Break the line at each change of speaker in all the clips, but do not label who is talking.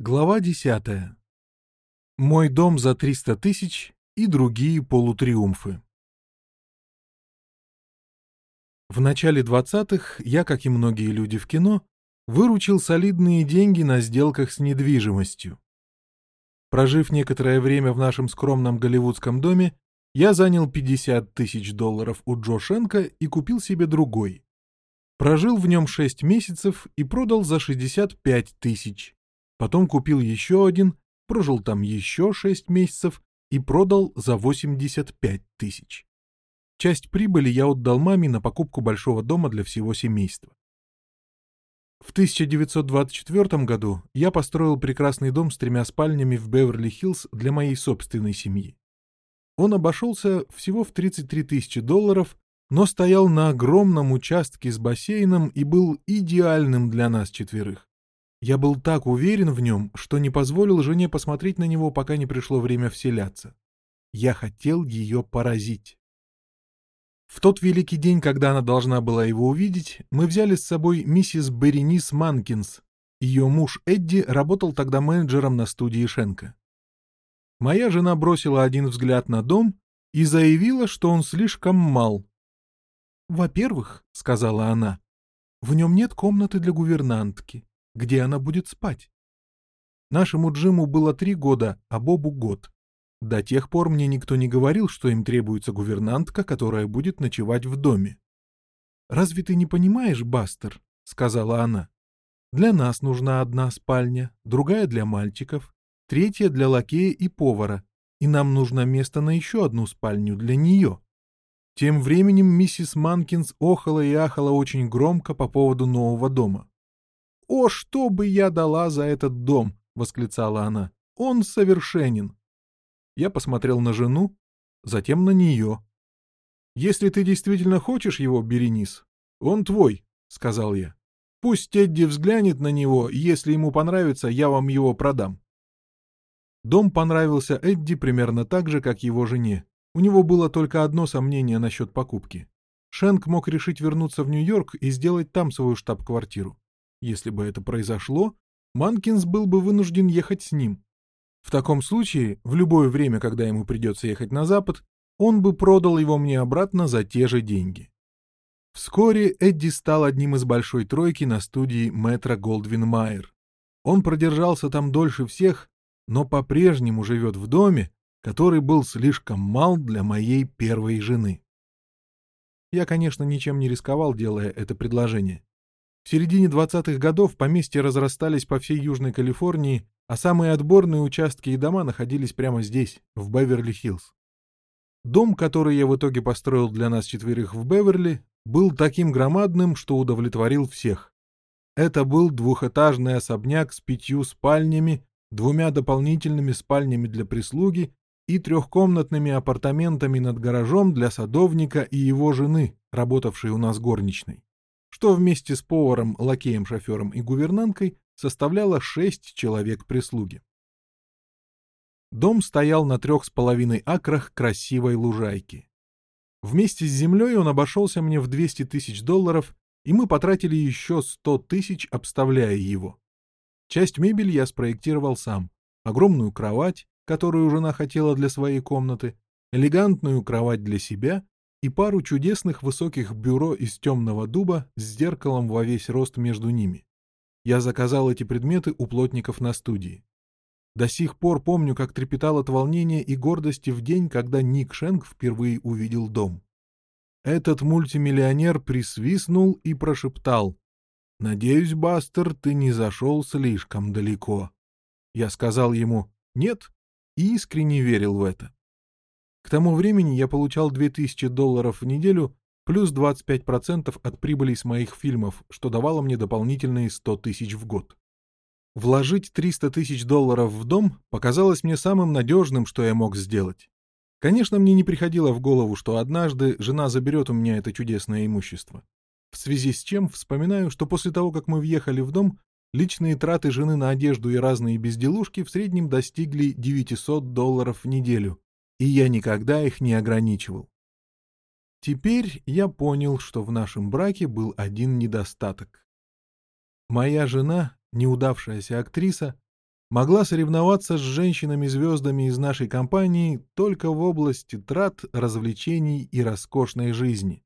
Глава 10. Мой дом за 300 тысяч и другие полутриумфы. В начале 20-х я, как и многие люди в кино, выручил солидные деньги на сделках с недвижимостью. Прожив некоторое время в нашем скромном голливудском доме, я занял 50 тысяч долларов у Джо Шенка и купил себе другой. Прожил в нем 6 месяцев и продал за 65 тысяч Потом купил еще один, прожил там еще 6 месяцев и продал за 85 тысяч. Часть прибыли я отдал маме на покупку большого дома для всего семейства. В 1924 году я построил прекрасный дом с тремя спальнями в Беверли-Хиллз для моей собственной семьи. Он обошелся всего в 33 тысячи долларов, но стоял на огромном участке с бассейном и был идеальным для нас четверых. Я был так уверен в нем, что не позволил жене посмотреть на него, пока не пришло время вселяться. Я хотел ее поразить. В тот великий день, когда она должна была его увидеть, мы взяли с собой миссис Беренис Манкинс. Ее муж Эдди работал тогда менеджером на студии Шенка. Моя жена бросила один взгляд на дом и заявила, что он слишком мал. «Во-первых, — сказала она, — в нем нет комнаты для гувернантки где она будет спать. Нашему Джиму было три года, а Бобу год. До тех пор мне никто не говорил, что им требуется гувернантка, которая будет ночевать в доме. «Разве ты не понимаешь, Бастер?» — сказала она. «Для нас нужна одна спальня, другая для мальчиков, третья для лакея и повара, и нам нужно место на еще одну спальню для нее». Тем временем миссис Манкинс охала и ахала очень громко по поводу нового дома. «О, что бы я дала за этот дом!» — восклицала она. «Он совершенен!» Я посмотрел на жену, затем на нее. «Если ты действительно хочешь его, Беренис, он твой», — сказал я. «Пусть Тедди взглянет на него, и если ему понравится, я вам его продам». Дом понравился Эдди примерно так же, как его жене. У него было только одно сомнение насчет покупки. Шенк мог решить вернуться в Нью-Йорк и сделать там свою штаб-квартиру. Если бы это произошло, Манкинс был бы вынужден ехать с ним. В таком случае, в любое время, когда ему придется ехать на запад, он бы продал его мне обратно за те же деньги. Вскоре Эдди стал одним из большой тройки на студии Метро Голдвин Майер. Он продержался там дольше всех, но по-прежнему живет в доме, который был слишком мал для моей первой жены. Я, конечно, ничем не рисковал, делая это предложение. В середине 20-х годов поместья разрастались по всей Южной Калифорнии, а самые отборные участки и дома находились прямо здесь, в Беверли-Хиллз. Дом, который я в итоге построил для нас четверых в Беверли, был таким громадным, что удовлетворил всех. Это был двухэтажный особняк с пятью спальнями, двумя дополнительными спальнями для прислуги и трехкомнатными апартаментами над гаражом для садовника и его жены, работавшей у нас горничной что вместе с поваром, лакеем, шофером и гувернанткой составляло шесть человек прислуги. Дом стоял на трех с половиной акрах красивой лужайки. Вместе с землей он обошелся мне в 200 тысяч долларов, и мы потратили еще 100 тысяч, обставляя его. Часть мебели я спроектировал сам. Огромную кровать, которую жена хотела для своей комнаты, элегантную кровать для себя и пару чудесных высоких бюро из темного дуба с зеркалом во весь рост между ними. Я заказал эти предметы у плотников на студии. До сих пор помню, как трепетал от волнения и гордости в день, когда Ник Шенк впервые увидел дом. Этот мультимиллионер присвистнул и прошептал. «Надеюсь, Бастер, ты не зашел слишком далеко». Я сказал ему «нет» и искренне верил в это. К тому времени я получал 2000 долларов в неделю плюс 25% от прибыли с моих фильмов, что давало мне дополнительные 100 тысяч в год. Вложить 300 тысяч долларов в дом показалось мне самым надежным, что я мог сделать. Конечно, мне не приходило в голову, что однажды жена заберет у меня это чудесное имущество. В связи с чем вспоминаю, что после того, как мы въехали в дом, личные траты жены на одежду и разные безделушки в среднем достигли 900 долларов в неделю, и я никогда их не ограничивал. Теперь я понял, что в нашем браке был один недостаток. Моя жена, неудавшаяся актриса, могла соревноваться с женщинами-звездами из нашей компании только в области трат, развлечений и роскошной жизни.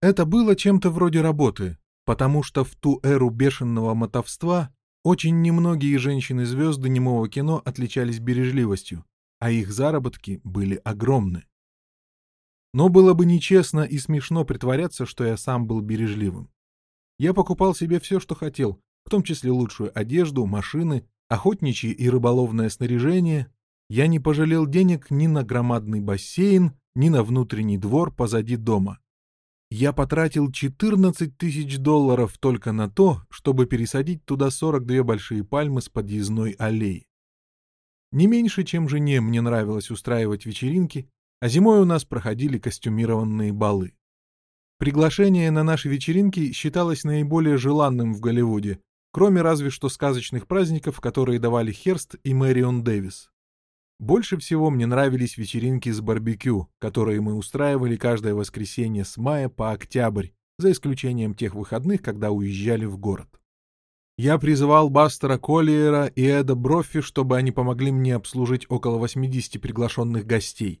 Это было чем-то вроде работы, потому что в ту эру бешеного мотовства очень немногие женщины-звезды немого кино отличались бережливостью, а их заработки были огромны. Но было бы нечестно и смешно притворяться, что я сам был бережливым. Я покупал себе все, что хотел, в том числе лучшую одежду, машины, охотничье и рыболовное снаряжение. Я не пожалел денег ни на громадный бассейн, ни на внутренний двор позади дома. Я потратил 14 тысяч долларов только на то, чтобы пересадить туда 42 большие пальмы с подъездной аллеи. Не меньше, чем жене, мне нравилось устраивать вечеринки, а зимой у нас проходили костюмированные балы. Приглашение на наши вечеринки считалось наиболее желанным в Голливуде, кроме разве что сказочных праздников, которые давали Херст и Мэрион Дэвис. Больше всего мне нравились вечеринки с барбекю, которые мы устраивали каждое воскресенье с мая по октябрь, за исключением тех выходных, когда уезжали в город. Я призывал Бастера Коллиера и Эда Броффи, чтобы они помогли мне обслужить около 80 приглашенных гостей.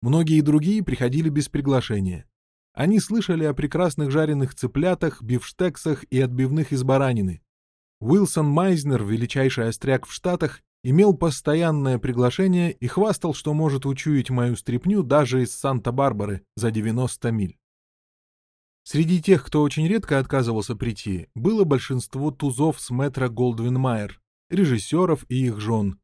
Многие другие приходили без приглашения. Они слышали о прекрасных жареных цыплятах, бифштексах и отбивных из баранины. Уилсон Майзнер, величайший остряк в Штатах, имел постоянное приглашение и хвастал, что может учуять мою стряпню даже из Санта-Барбары за 90 миль. Среди тех, кто очень редко отказывался прийти, было большинство тузов с метро Голдвин Майер, режиссеров и их жен.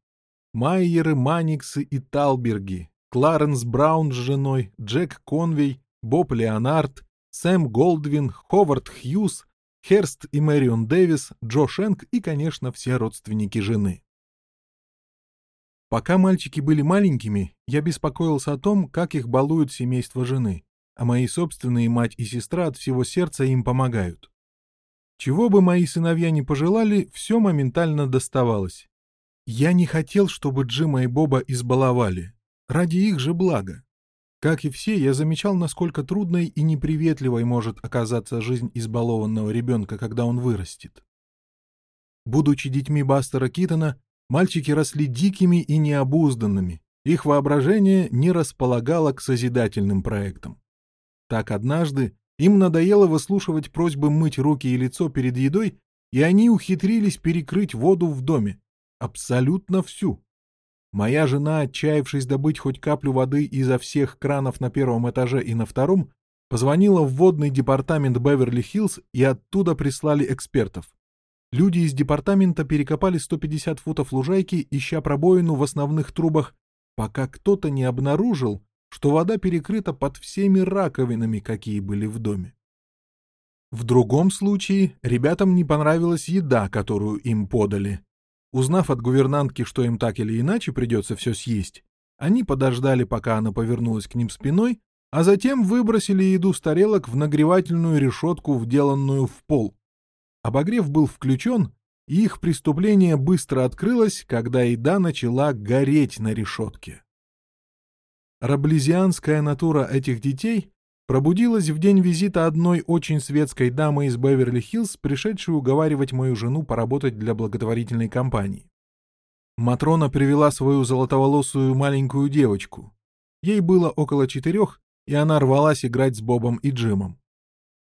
Майеры, Маниксы и Талберги, Кларенс Браун с женой, Джек Конвей, Боб Леонард, Сэм Голдвин, Ховард Хьюз, Херст и Мэрион Дэвис, Джо Шенк и, конечно, все родственники жены. Пока мальчики были маленькими, я беспокоился о том, как их балуют семейство жены, а мои собственные мать и сестра от всего сердца им помогают. Чего бы мои сыновья не пожелали, все моментально доставалось. Я не хотел, чтобы Джима и Боба избаловали. Ради их же блага. Как и все, я замечал, насколько трудной и неприветливой может оказаться жизнь избалованного ребенка, когда он вырастет. Будучи детьми Бастера Китона, Мальчики росли дикими и необузданными, их воображение не располагало к созидательным проектам. Так однажды им надоело выслушивать просьбы мыть руки и лицо перед едой, и они ухитрились перекрыть воду в доме. Абсолютно всю. Моя жена, отчаявшись добыть хоть каплю воды изо всех кранов на первом этаже и на втором, позвонила в водный департамент Беверли-Хиллз и оттуда прислали экспертов. Люди из департамента перекопали 150 футов лужайки, ища пробоину в основных трубах, пока кто-то не обнаружил, что вода перекрыта под всеми раковинами, какие были в доме. В другом случае ребятам не понравилась еда, которую им подали. Узнав от гувернантки, что им так или иначе придется все съесть, они подождали, пока она повернулась к ним спиной, а затем выбросили еду с тарелок в нагревательную решетку, вделанную в пол. Обогрев был включен, и их преступление быстро открылось, когда еда начала гореть на решетке. Раблезианская натура этих детей пробудилась в день визита одной очень светской дамы из Беверли-Хиллз, пришедшей уговаривать мою жену поработать для благотворительной компании. Матрона привела свою золотоволосую маленькую девочку. Ей было около четырех, и она рвалась играть с Бобом и Джимом.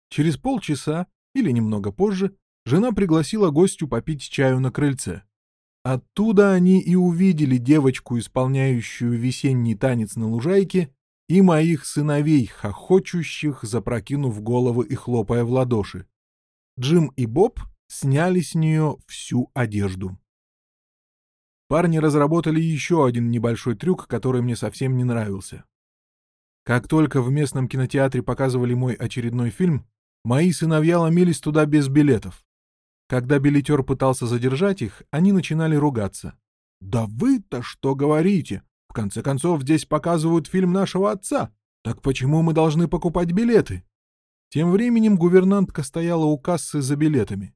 Через полчаса, или немного позже, жена пригласила гостю попить чаю на крыльце. Оттуда они и увидели девочку, исполняющую весенний танец на лужайке, и моих сыновей, хохочущих, запрокинув головы и хлопая в ладоши. Джим и Боб сняли с нее всю одежду. Парни разработали еще один небольшой трюк, который мне совсем не нравился. Как только в местном кинотеатре показывали мой очередной фильм, мои сыновья ломились туда без билетов. Когда билетер пытался задержать их, они начинали ругаться. «Да вы-то что говорите? В конце концов, здесь показывают фильм нашего отца. Так почему мы должны покупать билеты?» Тем временем гувернантка стояла у кассы за билетами.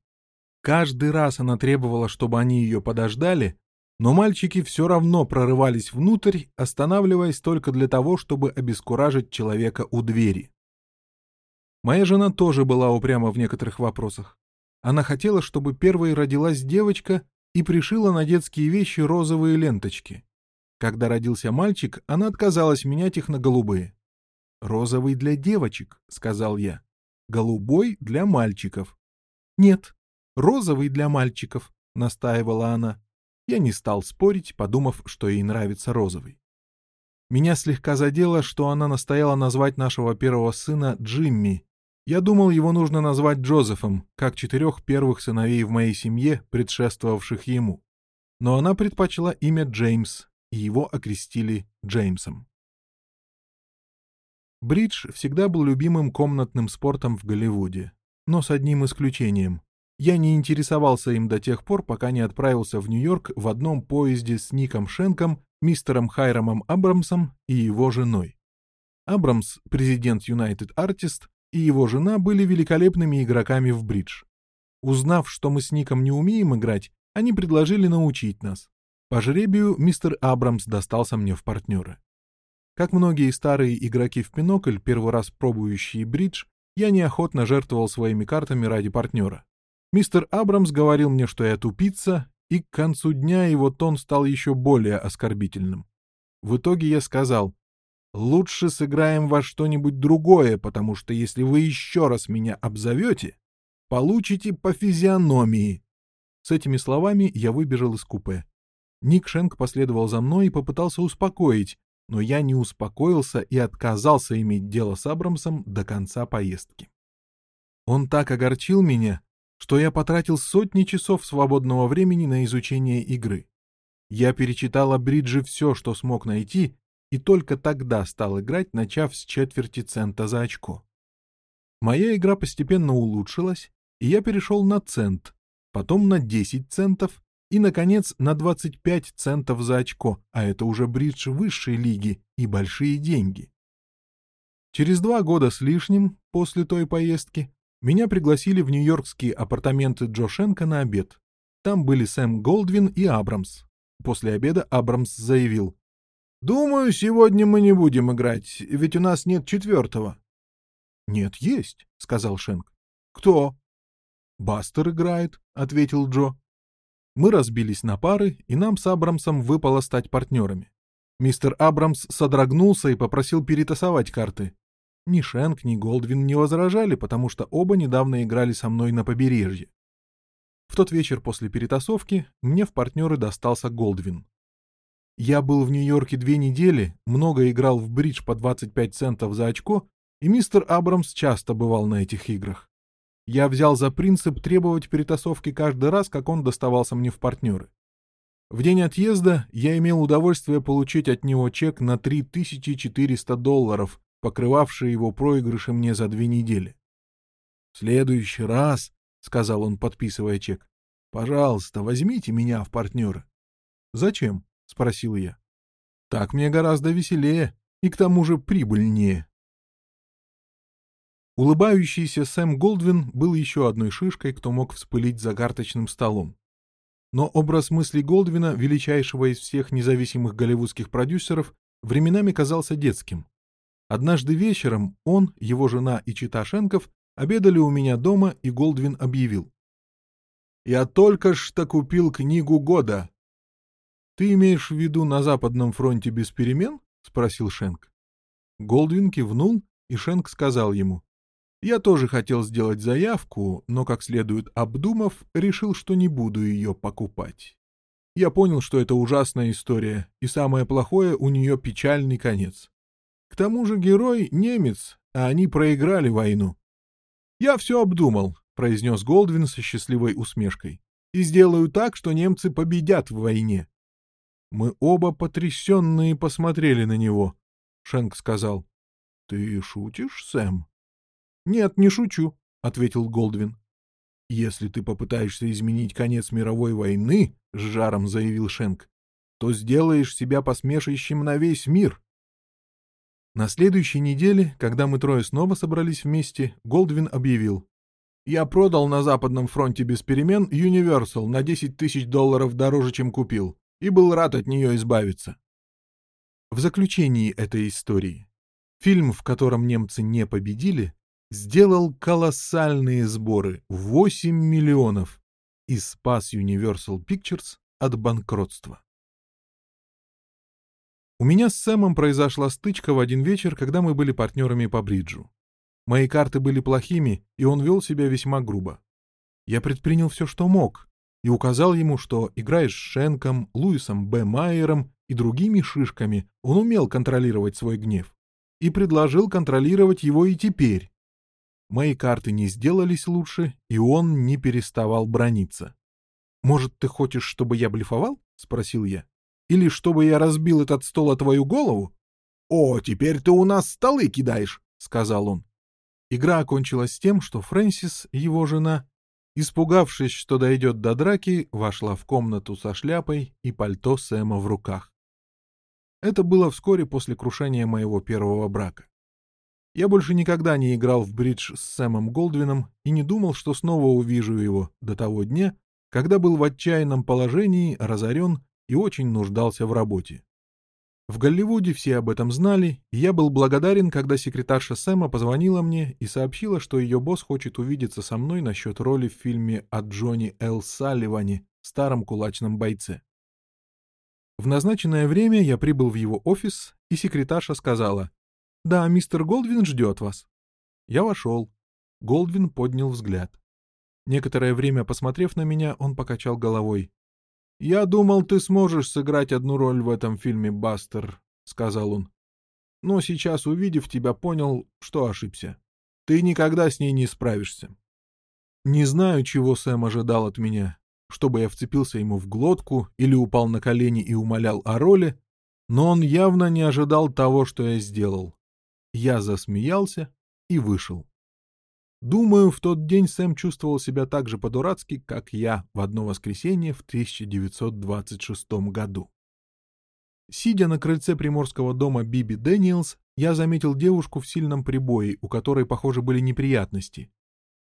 Каждый раз она требовала, чтобы они ее подождали, но мальчики все равно прорывались внутрь, останавливаясь только для того, чтобы обескуражить человека у двери. Моя жена тоже была упряма в некоторых вопросах. Она хотела, чтобы первой родилась девочка, и пришила на детские вещи розовые ленточки. Когда родился мальчик, она отказалась менять их на голубые. «Розовый для девочек», — сказал я. «Голубой для мальчиков». «Нет, розовый для мальчиков», — настаивала она. Я не стал спорить, подумав, что ей нравится розовый. Меня слегка задело, что она настояла назвать нашего первого сына Джимми. Я думал, его нужно назвать Джозефом, как четырех первых сыновей в моей семье, предшествовавших ему. Но она предпочла имя Джеймс, и его окрестили Джеймсом. Бридж всегда был любимым комнатным спортом в Голливуде, но с одним исключением. Я не интересовался им до тех пор, пока не отправился в Нью-Йорк в одном поезде с Ником Шенком, мистером Хайрамом Абрамсом и его женой. Абрамс, президент United Artist, и его жена были великолепными игроками в бридж. Узнав, что мы с Ником не умеем играть, они предложили научить нас. По жребию мистер Абрамс достался мне в партнеры. Как многие старые игроки в пинокль, первый раз пробующие бридж, я неохотно жертвовал своими картами ради партнера. Мистер Абрамс говорил мне, что я тупица, и к концу дня его тон стал еще более оскорбительным. В итоге я сказал, «Лучше сыграем во что-нибудь другое, потому что если вы еще раз меня обзовете, получите по физиономии». С этими словами я выбежал из купе. Ник Шенк последовал за мной и попытался успокоить, но я не успокоился и отказался иметь дело с Абрамсом до конца поездки. Он так огорчил меня, что я потратил сотни часов свободного времени на изучение игры. Я перечитал о бридже все, что смог найти, и только тогда стал играть, начав с четверти цента за очко. Моя игра постепенно улучшилась, и я перешел на цент, потом на 10 центов и, наконец, на 25 центов за очко, а это уже бридж высшей лиги и большие деньги. Через два года с лишним после той поездки меня пригласили в нью-йоркские апартаменты Джо Шенка на обед. Там были Сэм Голдвин и Абрамс. После обеда Абрамс заявил. «Думаю, сегодня мы не будем играть, ведь у нас нет четвертого». «Нет, есть», — сказал Шенк. «Кто?» «Бастер играет», — ответил Джо. Мы разбились на пары, и нам с Абрамсом выпало стать партнерами. Мистер Абрамс содрогнулся и попросил перетасовать карты. Ни Шенк, ни Голдвин не возражали, потому что оба недавно играли со мной на побережье. В тот вечер после перетасовки мне в партнеры достался Голдвин. Я был в Нью-Йорке две недели, много играл в бридж по 25 центов за очко, и мистер Абрамс часто бывал на этих играх. Я взял за принцип требовать перетасовки каждый раз, как он доставался мне в партнеры. В день отъезда я имел удовольствие получить от него чек на 3400 долларов, покрывавшие его проигрыши мне за две недели. — В следующий раз, — сказал он, подписывая чек, — пожалуйста, возьмите меня в партнеры. — Зачем? — спросил я. — Так мне гораздо веселее и к тому же прибыльнее. Улыбающийся Сэм Голдвин был еще одной шишкой, кто мог вспылить за карточным столом. Но образ мысли Голдвина, величайшего из всех независимых голливудских продюсеров, временами казался детским. Однажды вечером он, его жена и Чита Шенков обедали у меня дома, и Голдвин объявил. «Я только что купил книгу года». «Ты имеешь в виду на Западном фронте без перемен?» — спросил Шенк. Голдвин кивнул, и Шенк сказал ему. «Я тоже хотел сделать заявку, но, как следует обдумав, решил, что не буду ее покупать. Я понял, что это ужасная история, и самое плохое — у нее печальный конец. К тому же герой — немец, а они проиграли войну. «Я все обдумал», — произнес Голдвин со счастливой усмешкой, «и сделаю так, что немцы победят в войне». Мы оба потрясенные посмотрели на него. Шенк сказал, «Ты шутишь, Сэм?» «Нет, не шучу», — ответил Голдвин. «Если ты попытаешься изменить конец мировой войны», — с жаром заявил Шенк, «то сделаешь себя посмешищем на весь мир». На следующей неделе, когда мы трое снова собрались вместе, Голдвин объявил. «Я продал на Западном фронте без перемен Universal на 10 тысяч долларов дороже, чем купил, и был рад от нее избавиться». В заключении этой истории. Фильм, в котором немцы не победили, сделал колоссальные сборы — 8 миллионов. и спас Universal Pictures от банкротства. У меня с Сэмом произошла стычка в один вечер, когда мы были партнерами по бриджу. Мои карты были плохими, и он вел себя весьма грубо. Я предпринял все, что мог, и указал ему, что, играя с Шенком, Луисом Б. Майером и другими шишками, он умел контролировать свой гнев, и предложил контролировать его и теперь. Мои карты не сделались лучше, и он не переставал брониться. «Может, ты хочешь, чтобы я блефовал?» — спросил я. Или чтобы я разбил этот стол о твою голову? — О, теперь ты у нас столы кидаешь, — сказал он. Игра окончилась тем, что Фрэнсис, его жена, испугавшись, что дойдет до драки, вошла в комнату со шляпой и пальто Сэма в руках. Это было вскоре после крушения моего первого брака. Я больше никогда не играл в бридж с Сэмом Голдвином и не думал, что снова увижу его до того дня, когда был в отчаянном положении, разорен и очень нуждался в работе. В Голливуде все об этом знали, и я был благодарен, когда секретарша Сэма позвонила мне и сообщила, что ее босс хочет увидеться со мной насчет роли в фильме о Джонни Эл Салливане, старом кулачном бойце. В назначенное время я прибыл в его офис, и секретарша сказала, «Да, мистер Голдвин ждет вас». Я вошел. Голдвин поднял взгляд. Некоторое время посмотрев на меня, он покачал головой. «Я думал, ты сможешь сыграть одну роль в этом фильме, Бастер», — сказал он. «Но сейчас, увидев тебя, понял, что ошибся. Ты никогда с ней не справишься». Не знаю, чего Сэм ожидал от меня, чтобы я вцепился ему в глотку или упал на колени и умолял о роли, но он явно не ожидал того, что я сделал. Я засмеялся и вышел. Думаю, в тот день Сэм чувствовал себя так же по-дурацки, как я в одно воскресенье в 1926 году. Сидя на крыльце приморского дома Биби Дэниелс, я заметил девушку в сильном прибое, у которой, похоже, были неприятности.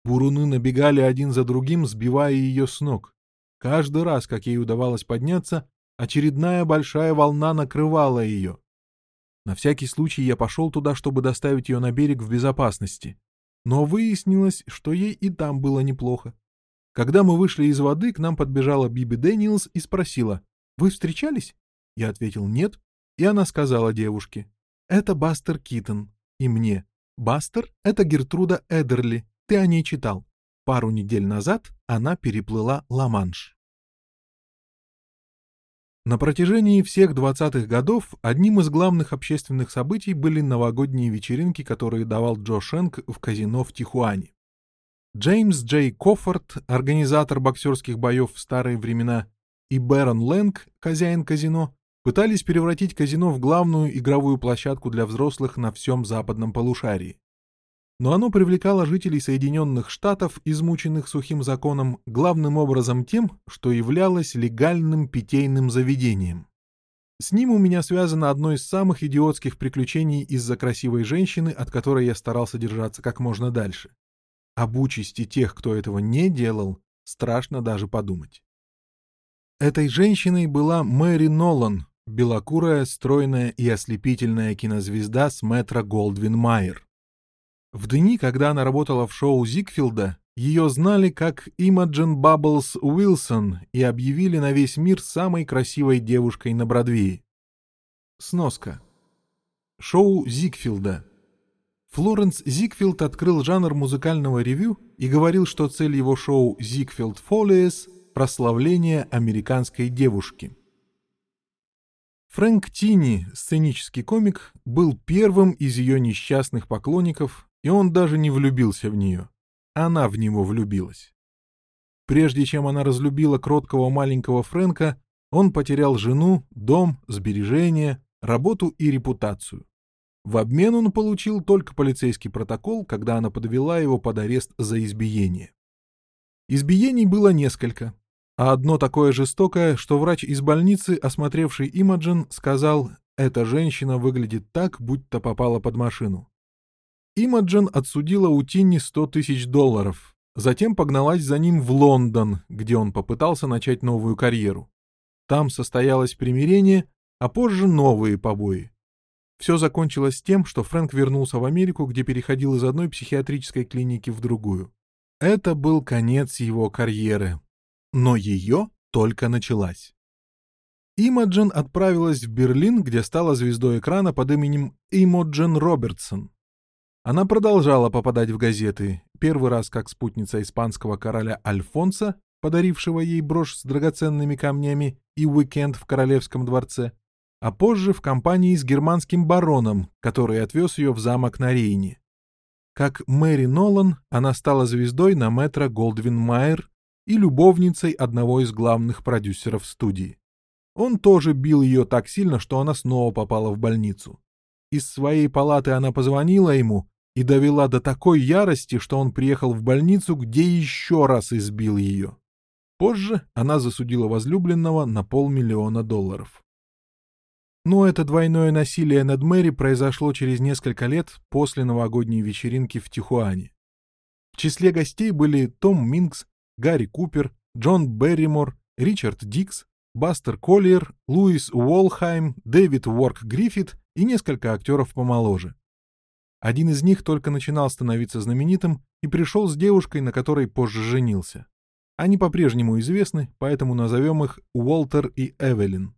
Буруны набегали один за другим, сбивая ее с ног. Каждый раз, как ей удавалось подняться, очередная большая волна накрывала ее. На всякий случай я пошел туда, чтобы доставить ее на берег в безопасности. Но выяснилось, что ей и там было неплохо. Когда мы вышли из воды, к нам подбежала Биби Дэниелс и спросила, «Вы встречались?» Я ответил «нет», и она сказала девушке, «Это Бастер Китон». И мне, «Бастер — это Гертруда Эдерли, ты о ней читал. Пару недель назад она переплыла Ла-Манш». На протяжении всех 20-х годов одним из главных общественных событий были новогодние вечеринки, которые давал Джо Шенк в казино в Тихуане. Джеймс Джей Коффорд, организатор боксерских боев в старые времена, и Бэрон Лэнг, хозяин казино, пытались превратить казино в главную игровую площадку для взрослых на всем западном полушарии но оно привлекало жителей Соединенных Штатов, измученных сухим законом, главным образом тем, что являлось легальным питейным заведением. С ним у меня связано одно из самых идиотских приключений из-за красивой женщины, от которой я старался держаться как можно дальше. Об участи тех, кто этого не делал, страшно даже подумать. Этой женщиной была Мэри Нолан, белокурая, стройная и ослепительная кинозвезда с метро Голдвин Майер. В дни, когда она работала в шоу Зигфилда, ее знали как Имаджин Бабблс Уилсон и объявили на весь мир самой красивой девушкой на Бродвее. Сноска. Шоу Зигфилда. Флоренс Зигфилд открыл жанр музыкального ревю и говорил, что цель его шоу «Зигфилд Фолиес» — прославление американской девушки. Фрэнк Тини, сценический комик, был первым из ее несчастных поклонников и он даже не влюбился в нее. Она в него влюбилась. Прежде чем она разлюбила кроткого маленького Фрэнка, он потерял жену, дом, сбережения, работу и репутацию. В обмен он получил только полицейский протокол, когда она подвела его под арест за избиение. Избиений было несколько, а одно такое жестокое, что врач из больницы, осмотревший Имаджин, сказал, «Эта женщина выглядит так, будто попала под машину». Имаджин отсудила у Тинни 100 тысяч долларов, затем погналась за ним в Лондон, где он попытался начать новую карьеру. Там состоялось примирение, а позже новые побои. Все закончилось тем, что Фрэнк вернулся в Америку, где переходил из одной психиатрической клиники в другую. Это был конец его карьеры. но ее только началась. Имаджин отправилась в Берлин, где стала звездой экрана под именем Имоджин Робертсон. Она продолжала попадать в газеты, первый раз как спутница испанского короля Альфонса, подарившего ей брошь с драгоценными камнями и уикенд в королевском дворце, а позже в компании с германским бароном, который отвез ее в замок на Рейне. Как Мэри Нолан, она стала звездой на метро Голдвин Майер и любовницей одного из главных продюсеров студии. Он тоже бил ее так сильно, что она снова попала в больницу. Из своей палаты она позвонила ему и довела до такой ярости, что он приехал в больницу, где еще раз избил ее. Позже она засудила возлюбленного на полмиллиона долларов. Но это двойное насилие над Мэри произошло через несколько лет после новогодней вечеринки в Тихуане. В числе гостей были Том Минкс, Гарри Купер, Джон Берримор, Ричард Дикс, Бастер Коллиер, Луис Уолхайм, Дэвид Уорк Гриффит и несколько актеров помоложе. Один из них только начинал становиться знаменитым и пришел с девушкой, на которой позже женился. Они по-прежнему известны, поэтому назовем их Уолтер и Эвелин.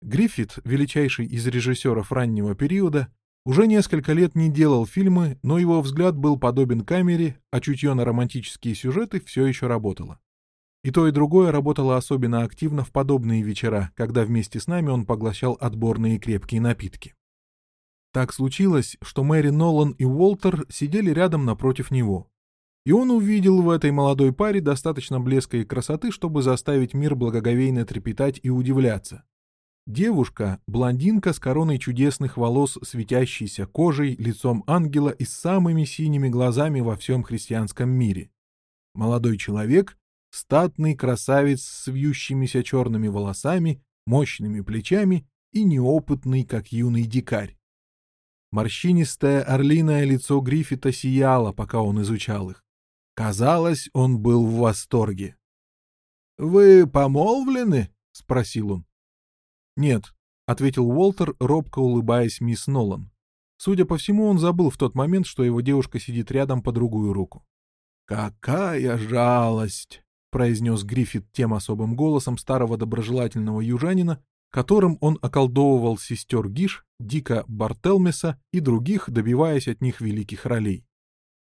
Гриффит, величайший из режиссеров раннего периода, уже несколько лет не делал фильмы, но его взгляд был подобен камере, а чутье на романтические сюжеты все еще работало. И то, и другое работало особенно активно в подобные вечера, когда вместе с нами он поглощал отборные крепкие напитки. Так случилось, что Мэри Нолан и Уолтер сидели рядом напротив него. И он увидел в этой молодой паре достаточно блеска и красоты, чтобы заставить мир благоговейно трепетать и удивляться. Девушка, блондинка с короной чудесных волос, светящейся кожей, лицом ангела и самыми синими глазами во всем христианском мире. Молодой человек, статный красавец с вьющимися черными волосами, мощными плечами и неопытный, как юный дикарь. Морщинистое орлиное лицо Гриффита сияло, пока он изучал их. Казалось, он был в восторге. — Вы помолвлены? — спросил он. — Нет, — ответил Уолтер, робко улыбаясь мисс Нолан. Судя по всему, он забыл в тот момент, что его девушка сидит рядом по другую руку. «Какая жалость!» — произнес Гриффит тем особым голосом старого доброжелательного южанина, которым он околдовывал сестер Гиш, Дика Бартелмеса и других, добиваясь от них великих ролей.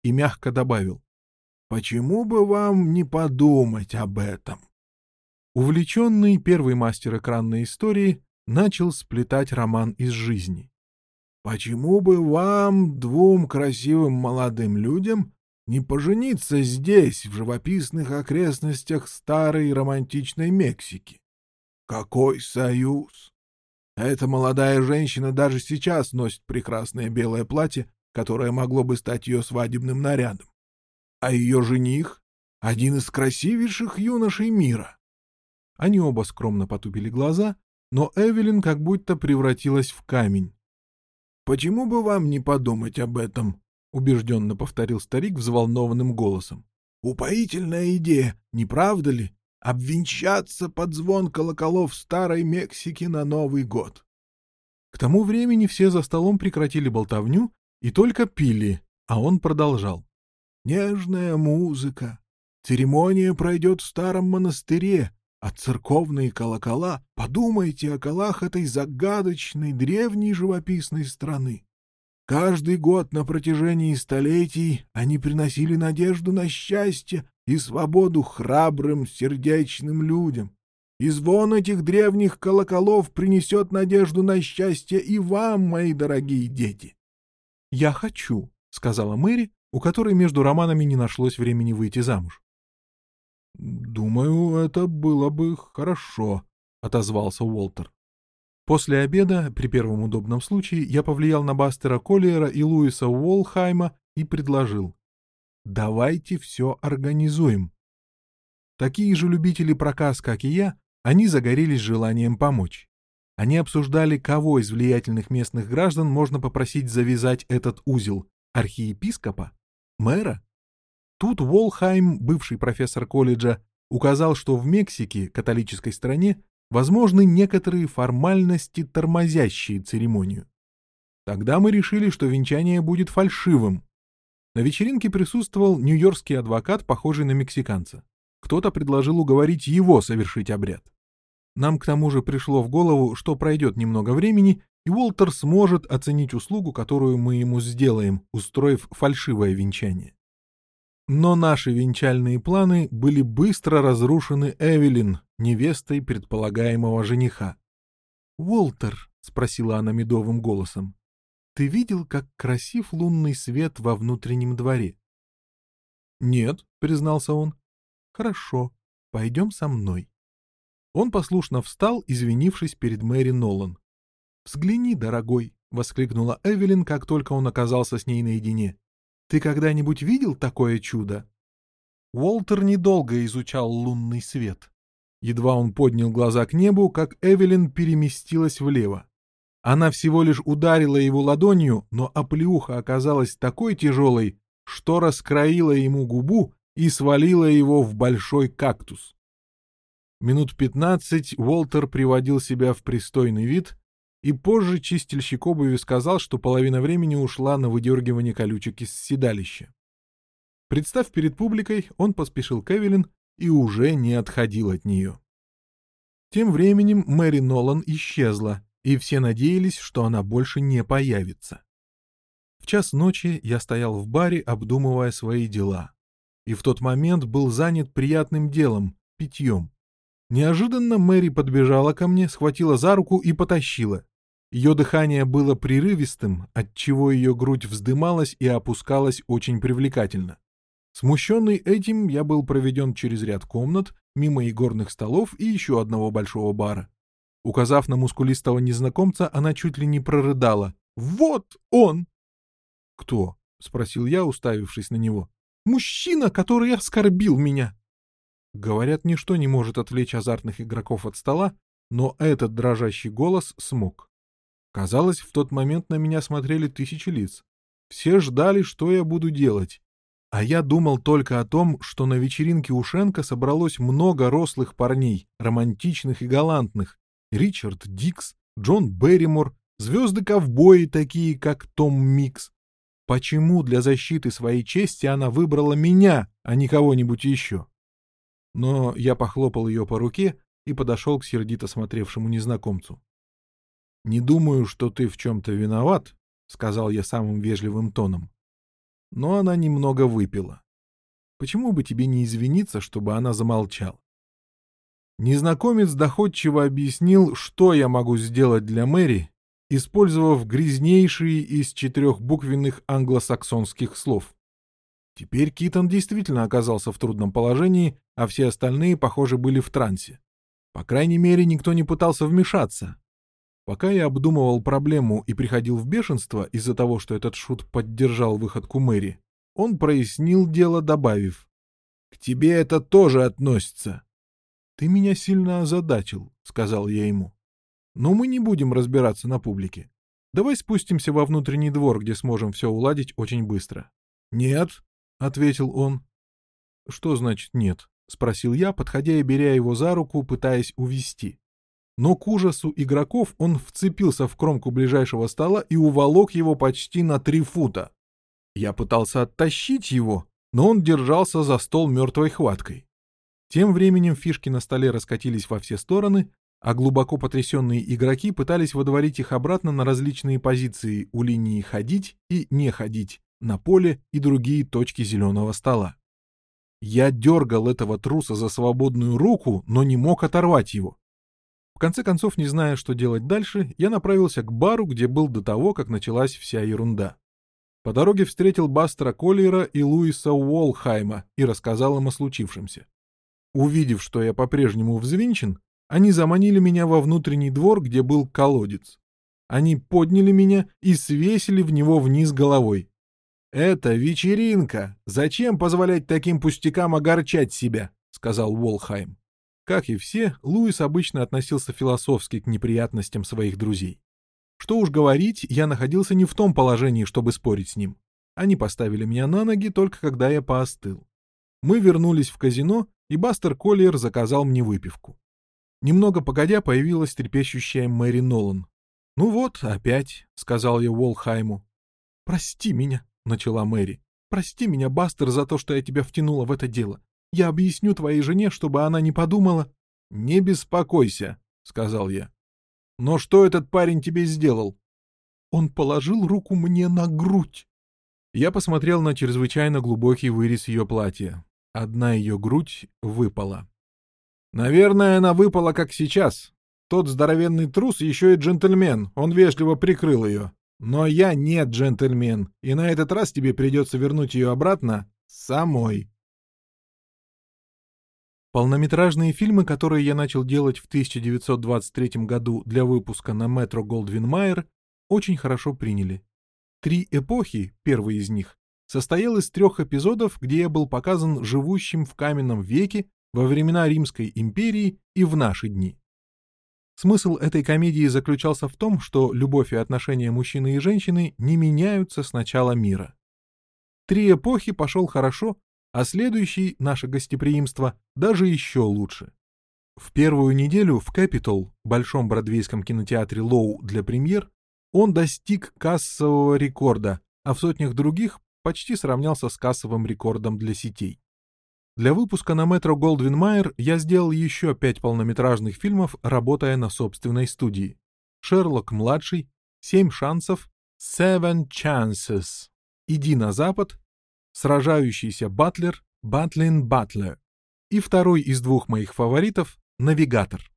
И мягко добавил, «Почему бы вам не подумать об этом?» Увлеченный первый мастер экранной истории начал сплетать роман из жизни. «Почему бы вам, двум красивым молодым людям, не пожениться здесь, в живописных окрестностях старой романтичной Мексики. Какой союз! Эта молодая женщина даже сейчас носит прекрасное белое платье, которое могло бы стать ее свадебным нарядом. А ее жених — один из красивейших юношей мира. Они оба скромно потупили глаза, но Эвелин как будто превратилась в камень. «Почему бы вам не подумать об этом?» — убежденно повторил старик взволнованным голосом. «Упоительная идея, не правда ли? Обвенчаться под звон колоколов старой Мексики на Новый год». К тому времени все за столом прекратили болтовню и только пили, а он продолжал. «Нежная музыка. Церемония пройдет в старом монастыре, а церковные колокола... Подумайте о колах этой загадочной древней живописной страны. Каждый год на протяжении столетий они приносили надежду на счастье и свободу храбрым, сердечным людям. И звон этих древних колоколов принесет надежду на счастье и вам, мои дорогие дети. — Я хочу, — сказала Мэри, у которой между романами не нашлось времени выйти замуж. — Думаю, это было бы хорошо, — отозвался Уолтер. После обеда, при первом удобном случае, я повлиял на Бастера Коллиера и Луиса Уолхайма и предложил. Давайте все организуем. Такие же любители проказ, как и я, они загорелись желанием помочь. Они обсуждали, кого из влиятельных местных граждан можно попросить завязать этот узел – архиепископа? Мэра? Тут Уолхайм, бывший профессор колледжа, указал, что в Мексике, католической стране, возможны некоторые формальности, тормозящие церемонию. Тогда мы решили, что венчание будет фальшивым. На вечеринке присутствовал нью-йоркский адвокат, похожий на мексиканца. кто-то предложил уговорить его совершить обряд. Нам к тому же пришло в голову, что пройдет немного времени, и Уолтер сможет оценить услугу, которую мы ему сделаем, устроив фальшивое венчание. Но наши венчальные планы были быстро разрушены Эвелин, невестой предполагаемого жениха. «Уолтер», — спросила она медовым голосом, — «ты видел, как красив лунный свет во внутреннем дворе?» «Нет», — признался он. «Хорошо, пойдем со мной». Он послушно встал, извинившись перед Мэри Нолан. «Взгляни, дорогой!» — воскликнула Эвелин, как только он оказался с ней наедине. «Ты когда-нибудь видел такое чудо?» Уолтер недолго изучал лунный свет. Едва он поднял глаза к небу, как Эвелин переместилась влево. Она всего лишь ударила его ладонью, но оплеуха оказалась такой тяжелой, что раскроила ему губу и свалила его в большой кактус. Минут пятнадцать Уолтер приводил себя в пристойный вид, и позже чистильщик обуви сказал, что половина времени ушла на выдергивание колючек из седалища. Представ перед публикой, он поспешил к Эвелин и уже не отходил от нее. Тем временем Мэри Нолан исчезла, и все надеялись, что она больше не появится. В час ночи я стоял в баре, обдумывая свои дела. И в тот момент был занят приятным делом — питьем. Неожиданно Мэри подбежала ко мне, схватила за руку и потащила. Ее дыхание было прерывистым, отчего ее грудь вздымалась и опускалась очень привлекательно. Смущенный этим, я был проведен через ряд комнат, мимо игорных столов и еще одного большого бара. Указав на мускулистого незнакомца, она чуть ли не прорыдала. «Вот он!» «Кто?» — спросил я, уставившись на него. «Мужчина, который оскорбил меня!» Говорят, ничто не может отвлечь азартных игроков от стола, но этот дрожащий голос смог. Казалось, в тот момент на меня смотрели тысячи лиц. Все ждали, что я буду делать. А я думал только о том, что на вечеринке у Шенка собралось много рослых парней, романтичных и галантных. Ричард Дикс, Джон Берримор, звезды-ковбои такие, как Том Микс. Почему для защиты своей чести она выбрала меня, а не кого-нибудь еще? но я похлопал ее по руке и подошел к сердито смотревшему незнакомцу. «Не думаю, что ты в чем-то виноват», — сказал я самым вежливым тоном. Но она немного выпила. Почему бы тебе не извиниться, чтобы она замолчала? Незнакомец доходчиво объяснил, что я могу сделать для Мэри, использовав грязнейшие из четырехбуквенных англосаксонских слов. Теперь Китон действительно оказался в трудном положении, а все остальные, похоже, были в трансе. По крайней мере, никто не пытался вмешаться. Пока я обдумывал проблему и приходил в бешенство из-за того, что этот шут поддержал выходку Мэри, он прояснил дело, добавив. «К тебе это тоже относится». «Ты меня сильно озадачил», — сказал я ему. «Но мы не будем разбираться на публике. Давай спустимся во внутренний двор, где сможем все уладить очень быстро». «Нет», — ответил он. «Что значит нет?» — спросил я, подходя и беря его за руку, пытаясь увести. Но к ужасу игроков он вцепился в кромку ближайшего стола и уволок его почти на три фута. Я пытался оттащить его, но он держался за стол мертвой хваткой. Тем временем фишки на столе раскатились во все стороны, а глубоко потрясенные игроки пытались водворить их обратно на различные позиции у линии «ходить» и «не ходить», на поле и другие точки зеленого стола. Я дергал этого труса за свободную руку, но не мог оторвать его. В конце концов, не зная, что делать дальше, я направился к бару, где был до того, как началась вся ерунда. По дороге встретил Бастера Коллиера и Луиса Уолхайма и рассказал им о случившемся. Увидев, что я по-прежнему взвинчен, они заманили меня во внутренний двор, где был колодец. Они подняли меня и свесили в него вниз головой. «Это вечеринка. Зачем позволять таким пустякам огорчать себя?» — сказал Уолхайм. Как и все, Луис обычно относился философски к неприятностям своих друзей. Что уж говорить, я находился не в том положении, чтобы спорить с ним. Они поставили меня на ноги только когда я поостыл. Мы вернулись в казино, и Бастер Коллиер заказал мне выпивку. Немного погодя появилась трепещущая Мэри Нолан. «Ну вот, опять», — сказал я Уолхайму. «Прости меня», начала Мэри. «Прости меня, Бастер, за то, что я тебя втянула в это дело. Я объясню твоей жене, чтобы она не подумала...» «Не беспокойся», — сказал я. «Но что этот парень тебе сделал?»
Он положил руку мне на грудь.
Я посмотрел на чрезвычайно глубокий вырез ее платья. Одна ее грудь выпала. «Наверное, она выпала, как сейчас. Тот здоровенный трус еще и джентльмен, он вежливо прикрыл ее. Но я не джентльмен, и на этот раз тебе придется вернуть ее обратно самой». Полнометражные фильмы, которые я начал делать в 1923 году для выпуска на Метро Голдвин Майер, очень хорошо приняли. «Три эпохи», первый из них, состоял из трех эпизодов, где я был показан живущим в каменном веке во времена Римской империи и в наши дни. Смысл этой комедии заключался в том, что любовь и отношения мужчины и женщины не меняются с начала мира. Три эпохи пошел хорошо, а следующий, наше гостеприимство, даже еще лучше. В первую неделю в Capitol, большом бродвейском кинотеатре Лоу для премьер, он достиг кассового рекорда, а в сотнях других почти сравнялся с кассовым рекордом для сетей. Для выпуска на Метро Голдвин Майер я сделал еще пять полнометражных фильмов, работая на собственной студии. «Шерлок-младший», «Семь шансов», «Seven Chances», «Иди на запад», «Сражающийся Батлер», «Батлин Батлер» и второй из двух моих фаворитов «Навигатор».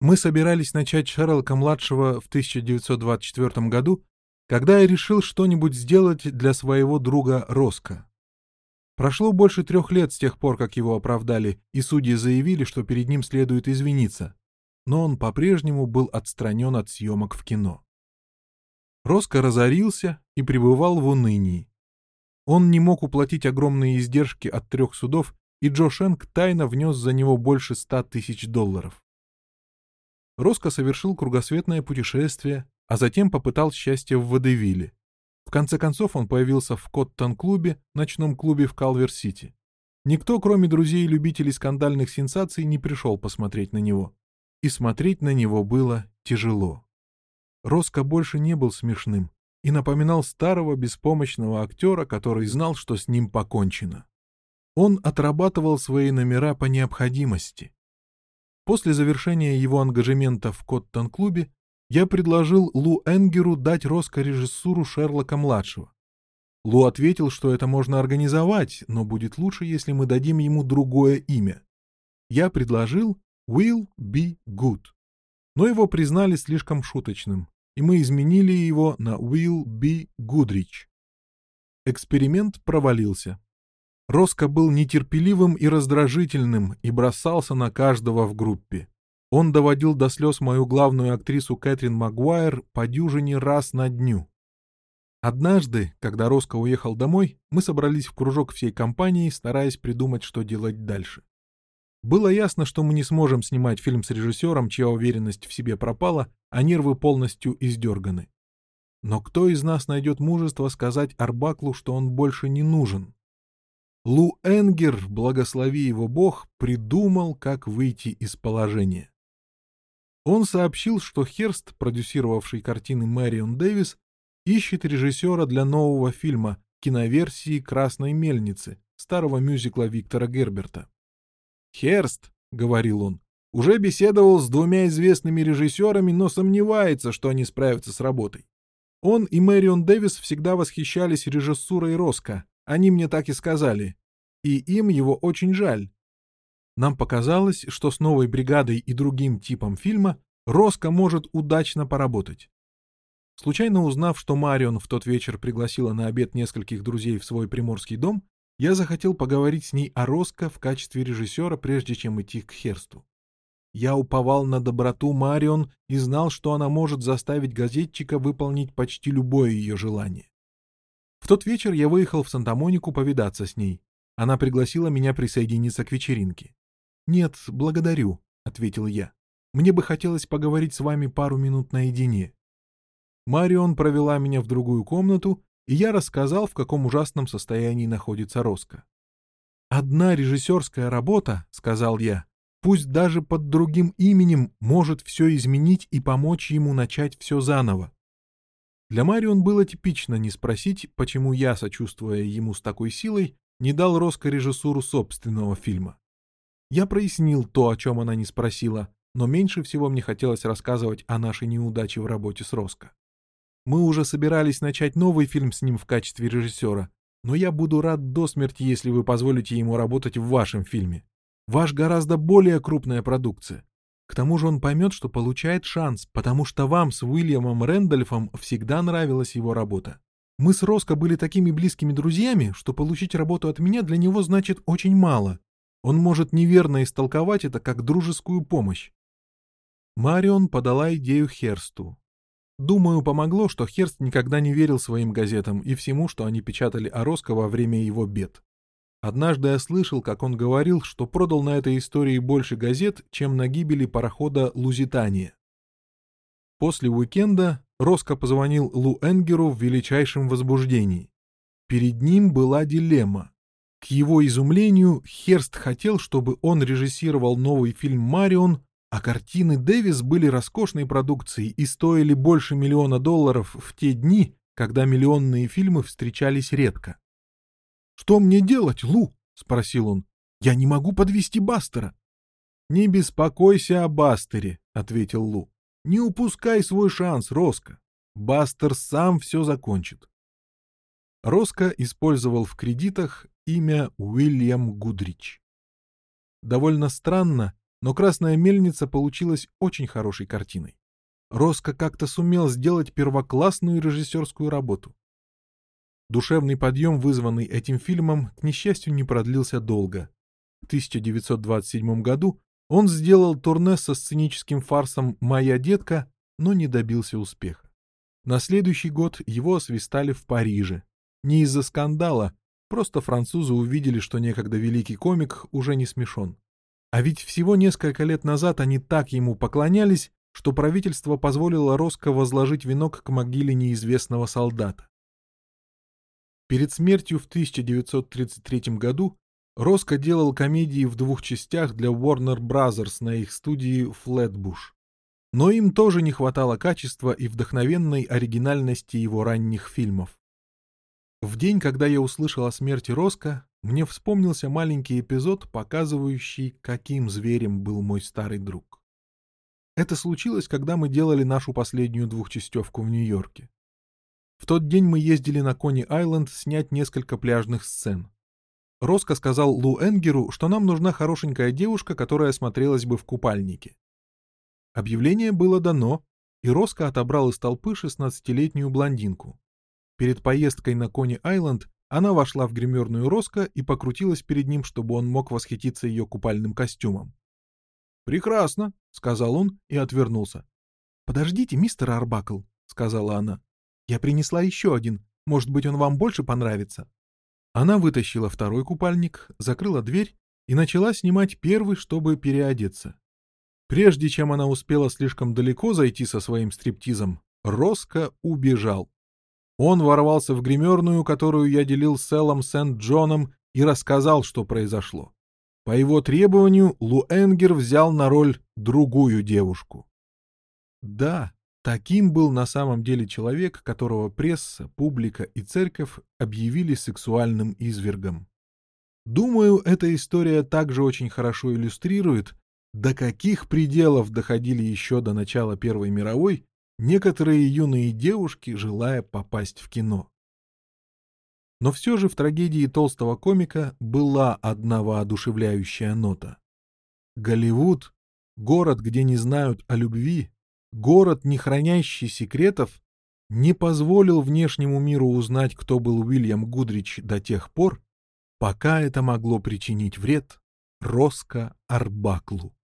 Мы собирались начать Шерлока-младшего в 1924 году, когда я решил что-нибудь сделать для своего друга Роско. Прошло больше трех лет с тех пор, как его оправдали, и судьи заявили, что перед ним следует извиниться, но он по-прежнему был отстранен от съемок в кино. Роско разорился и пребывал в унынии. Он не мог уплатить огромные издержки от трех судов, и Джо Шенк тайно внес за него больше ста тысяч долларов. Роско совершил кругосветное путешествие, а затем попытал счастье в Водевиле. В конце концов он появился в Коттон-клубе, ночном клубе в Калвер-Сити. Никто, кроме друзей и любителей скандальных сенсаций, не пришел посмотреть на него. И смотреть на него было тяжело. Роско больше не был смешным и напоминал старого беспомощного актера, который знал, что с ним покончено. Он отрабатывал свои номера по необходимости. После завершения его ангажемента в Коттон-клубе я предложил Лу Энгеру дать Роско режиссуру Шерлока-младшего. Лу ответил, что это можно организовать, но будет лучше, если мы дадим ему другое имя. Я предложил Will Be Good, но его признали слишком шуточным, и мы изменили его на Will Be Goodrich. Эксперимент провалился. Роско был нетерпеливым и раздражительным и бросался на каждого в группе. Он доводил до слез мою главную актрису Кэтрин Магуайр по дюжине раз на дню. Однажды, когда Роско уехал домой, мы собрались в кружок всей компании, стараясь придумать, что делать дальше. Было ясно, что мы не сможем снимать фильм с режиссером, чья уверенность в себе пропала, а нервы полностью издерганы. Но кто из нас найдет мужество сказать Арбаклу, что он больше не нужен? Лу Энгер, благослови его Бог, придумал, как выйти из положения. Он сообщил, что Херст, продюсировавший картины Мэрион Дэвис, ищет режиссера для нового фильма, киноверсии «Красной мельницы», старого мюзикла Виктора Герберта. «Херст», — говорил он, — «уже беседовал с двумя известными режиссерами, но сомневается, что они справятся с работой. Он и Мэрион Дэвис всегда восхищались режиссурой Роско, они мне так и сказали. И им его очень жаль. Нам показалось, что с новой бригадой и другим типом фильма Роско может удачно поработать. Случайно узнав, что Марион в тот вечер пригласила на обед нескольких друзей в свой приморский дом, я захотел поговорить с ней о Роско в качестве режиссера, прежде чем идти к Херсту. Я уповал на доброту Марион и знал, что она может заставить газетчика выполнить почти любое ее желание. В тот вечер я выехал в Санта-Монику повидаться с ней. Она пригласила меня присоединиться к вечеринке. «Нет, благодарю», — ответил я. «Мне бы хотелось поговорить с вами пару минут наедине». Марион провела меня в другую комнату, и я рассказал, в каком ужасном состоянии находится Роско. «Одна режиссерская работа», — сказал я, — «пусть даже под другим именем может все изменить и помочь ему начать все заново. Для Марион было типично не спросить, почему я, сочувствуя ему с такой силой, не дал Роско режиссуру собственного фильма. Я прояснил то, о чем она не спросила, но меньше всего мне хотелось рассказывать о нашей неудаче в работе с Роско. Мы уже собирались начать новый фильм с ним в качестве режиссера, но я буду рад до смерти, если вы позволите ему работать в вашем фильме. Ваш гораздо более крупная продукция. К тому же он поймет, что получает шанс, потому что вам с Уильямом Рэндольфом всегда нравилась его работа. Мы с Роско были такими близкими друзьями, что получить работу от меня для него значит очень мало. Он может неверно истолковать это как дружескую помощь. Марион подала идею Херсту. Думаю, помогло, что Херст никогда не верил своим газетам и всему, что они печатали о Роско во время его бед. Однажды я слышал, как он говорил, что продал на этой истории больше газет, чем на гибели парохода «Лузитания». После уикенда Роско позвонил Лу Энгеру в величайшем возбуждении. Перед ним была дилемма. К его изумлению, Херст хотел, чтобы он режиссировал новый фильм «Марион», а картины Дэвис были роскошной продукцией и стоили больше миллиона долларов в те дни, когда миллионные фильмы встречались редко. «Что мне делать, Лу?» — спросил он. «Я не могу подвести Бастера». «Не беспокойся о Бастере», — ответил Лу. «Не упускай свой шанс, Роско. Бастер сам все закончит». Роско использовал в кредитах имя Уильям Гудрич. Довольно странно, но «Красная мельница» получилась очень хорошей картиной. Роско как-то сумел сделать первоклассную режиссерскую работу. Душевный подъем, вызванный этим фильмом, к несчастью, не продлился долго. В 1927 году он сделал турне со сценическим фарсом «Моя детка», но не добился успеха. На следующий год его освистали в Париже. Не из-за скандала, просто французы увидели, что некогда великий комик уже не смешон. А ведь всего несколько лет назад они так ему поклонялись, что правительство позволило Роско возложить венок к могиле неизвестного солдата. Перед смертью в 1933 году Роско делал комедии в двух частях для Warner Brothers на их студии Flatbush. Но им тоже не хватало качества и вдохновенной оригинальности его ранних фильмов. В день, когда я услышал о смерти Роско, мне вспомнился маленький эпизод, показывающий, каким зверем был мой старый друг. Это случилось, когда мы делали нашу последнюю двухчастевку в Нью-Йорке. В тот день мы ездили на Кони-Айленд снять несколько пляжных сцен. Роско сказал Лу Энгеру, что нам нужна хорошенькая девушка, которая смотрелась бы в купальнике. Объявление было дано, и Роско отобрал из толпы шестнадцатилетнюю блондинку. Перед поездкой на Кони-Айленд она вошла в гримерную Роско и покрутилась перед ним, чтобы он мог восхититься ее купальным костюмом. «Прекрасно», — сказал он и отвернулся. «Подождите, мистер Арбакл», — сказала она. «Я принесла еще один. Может быть, он вам больше понравится?» Она вытащила второй купальник, закрыла дверь и начала снимать первый, чтобы переодеться. Прежде чем она успела слишком далеко зайти со своим стриптизом, Роско убежал. Он ворвался в гримерную, которую я делил с Эллом Сент-Джоном, и рассказал, что произошло. По его требованию Лу Энгер взял на роль другую девушку. Да, таким был на самом деле человек, которого пресса, публика и церковь объявили сексуальным извергом. Думаю, эта история также очень хорошо иллюстрирует, до каких пределов доходили еще до начала Первой мировой некоторые юные девушки, желая попасть в кино. Но все же в трагедии толстого комика была одна воодушевляющая нота. Голливуд, город, где не знают о любви, город, не хранящий секретов, не позволил внешнему миру узнать, кто был Уильям Гудрич до тех пор, пока это могло причинить вред Роско Арбаклу.